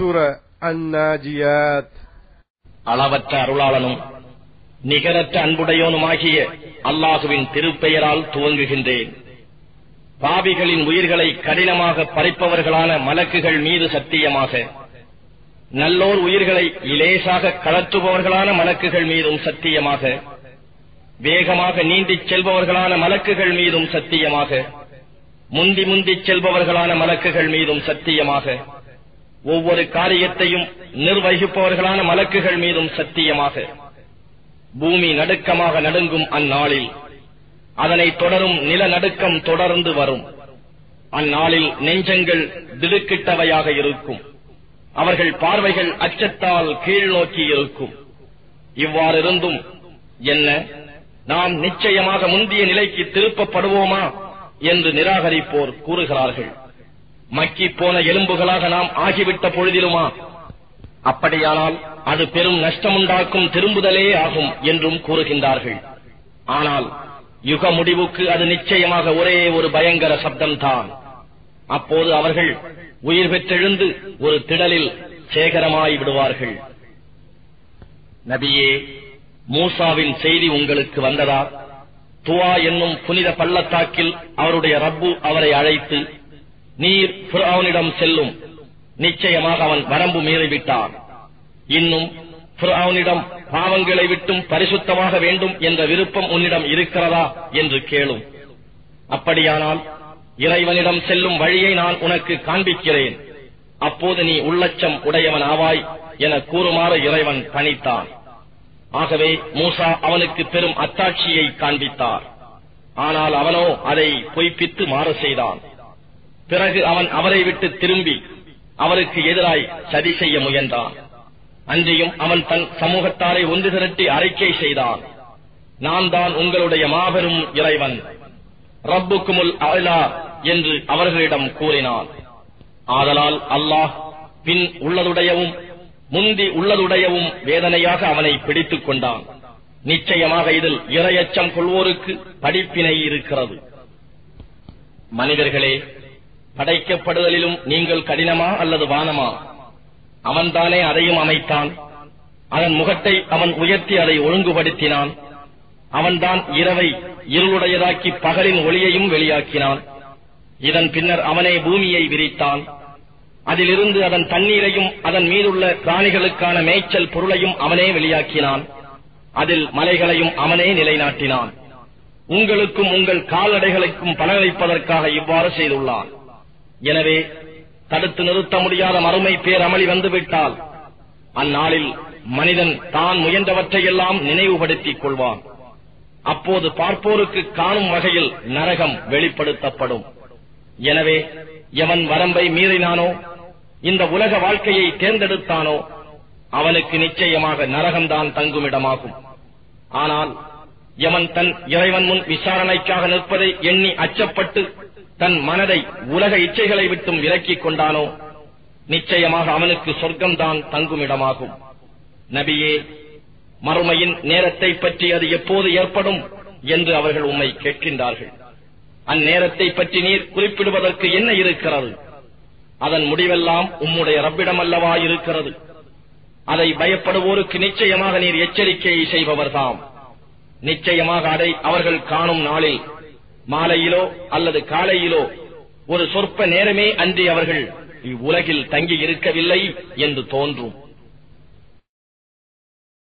சூர அந்நாஜியாத் அளவற்ற அருளாளனும் நிகரற்ற அன்புடையோனுமாகிய அல்லாஹுவின் திருப்பெயரால் துவங்குகின்றேன். பாவிகளின் உயிர்களை கடினமாக பறிப்பவர்களான மலக்குகள் மீது சத்தியமாக நல்லோர் உயிர்களை இலேசாக கலற்றுபவர்களான மலக்குகள் மீதும் சத்தியமாக வேகமாக நீந்திச் செல்பவர்களான மலக்குகள் மீதும் சத்தியமாக முந்தி முந்திச் செல்பவர்களான மலக்குகள் மீதும் சத்தியமாக ஒவ்வொரு காரியத்தையும் நிர்வகிப்பவர்களான மலக்குகள் மீதும் சத்தியமாக. பூமி நடுக்கமாக நடுங்கும் அந்நாளில் அதனை தொடரும் நிலநடுக்கம் தொடர்ந்து வரும். அந்நாளில் நெஞ்சங்கள் திடுக்கிட்டவையாக இருக்கும். அவர்கள் பார்வைகள் அச்சத்தால் கீழ் நோக்கி இருக்கும். இவ்வாறிருந்தும் என்ன? நாம் நிச்சயமாக முந்திய நிலைக்கு திருப்பப்படுவோமா? என்று நிராகரிப்போர் கூறுகிறார்கள். மக்கி போன எலும்புகளாக நாம் ஆகிவிட்ட பொழுதிலுமா? அப்படியானால் அது பெரும் நஷ்டமுண்டாக்கும் திரும்புதலே ஆகும் என்றும் கூறுகின்றார்கள். ஆனால் யுக முடிவுக்கு அது நிச்சயமாக ஒரே ஒரு பயங்கர சப்தம்தான். அப்போது அவர்கள் உயிர் பெற்றெழுந்து ஒரு திடலில் சேகரமாய் விடுவார்கள். நபியே மூசாவின் செய்தி உங்களுக்கு வந்ததா? துவா என்னும் புனித பள்ளத்தாக்கில் அவருடைய ரப்பு அவரை அழைத்து நீர் ஃபிர்அவுனிடம் செல்லும். நிச்சயமாக அவன் வரம்பு மீறிவிட்டான். இன்னும் ஃபிர்அவுனிடம் பாவங்களை விட்டும் பரிசுத்தமாக வேண்டும் என்ற விருப்பம் உன்னிடம் இருக்கிறதா என்று கேளும். அப்படியானால் இறைவனிடம் செல்லும் வழியை நான் உனக்கு காண்பிக்கிறேன். அப்போது நீ உள்ளச்சம் உடையவன் ஆவாய் என கூறுமாறு இறைவன் பணித்தான். ஆகவே மூசா அவனுக்கு பெரும் அத்தாட்சியை காண்பித்தார். ஆனால் அவனோ அதை பொய்ப்பித்து மாறு செய்தான். பிறகு அவன் அவரை விட்டு திரும்பி அவருக்கு எதிராய் சதி செய்ய முயன்றான். அன்றையும் அவன் தன் சமூகத்தாரை ஒன்று திரட்டி அறிக்கை செய்தான். நான் தான் உங்களுடைய மாபெரும் இறைவன். ரப்புக்குமுல் அலா என்று அவர்களிடம் கூறினான். ஆதலால் அல்லாஹ் பின் உள்ளதுடையவும் முந்தி உள்ளதுடையவும் வேதனையாக அவனை பிடித்துக் கொண்டான். நிச்சயமாக இதில் இரையச்சம் கொள்வோருக்கு படிப்பினை இருக்கிறது. மனிதர்களே படைக்கப்படுதலிலும் நீங்கள் கடினமா அல்லது வானமா? அவன்தானே அதையும் அமைத்தான். அதன் முகத்தை அவன் உயர்த்தி அதை ஒழுங்குபடுத்தினான். அவன்தான் இரவை இருளுடையதாக்கி பகலின் ஒளியையும் வெளியாக்கினான். இதன் பின்னர் அவனே பூமியை விரித்தான். அதிலிருந்து அதன் தண்ணீரையும் அதன் மீதுள்ள பிராணிகளுக்கான மேய்ச்சல் பொருளையும் அவனே வெளியாக்கினான். அதில் மலைகளையும் அவனே நிலைநாட்டினான். உங்களுக்கும் உங்கள் கால்நடைகளுக்கும் பலனளிப்பதற்காக இவ்வாறு செய்துள்ளான். எனவே தடுத்து நிறுத்த முடியாத மறுமை பேரமளி வந்துவிட்டால் அந்நாளில் மனிதன் தான் முயன்றவற்றையெல்லாம் நினைவுபடுத்திக் கொள்வான். அப்போது பார்ப்போருக்கு காணும் வகையில் நரகம் வெளிப்படுத்தப்படும். எனவே எவன் வரம்பை மீறினானோ இந்த உலக வாழ்க்கையை தேர்ந்தெடுத்தானோ அவனுக்கு நிச்சயமாக நரகம்தான் தங்குமிடமாகும். ஆனால் எவன் தன் இறைவன் முன் விசாரணைக்காக நிற்பதை எண்ணி அச்சப்பட்டு தன் மனதை உலக இச்சைகளை விட்டும் விலக்கிக் கொண்டானோ? நிச்சயமாக அவனுக்கு சொர்க்கம்தான் தங்குமிடமாகும். நபியே மறுமையின் நேரத்தை பற்றி அது எப்போது ஏற்படும் என்று அவர்கள் உம்மை கேட்கின்றார்கள். அந்நேரத்தை பற்றி நீர் குறிப்பிடுவதற்கு என்ன இருக்கிறது? அதன் முடிவெல்லாம் உம்முடைய ரப்பிடம் அல்லவா இருக்கிறது. அதை பயப்படுவோருக்கு நிச்சயமாக நீர் எச்சரிக்கையை செய்பவர்தாம். நிச்சயமாக அதை அவர்கள் காணும் நாளில் மாலையிலோ அல்லது காலையிலோ ஒரு சொற்ப நேரமே அன்றி அவர்கள் இவ்வுலகில் தங்கி இருக்கவில்லை என்று தோன்றும்.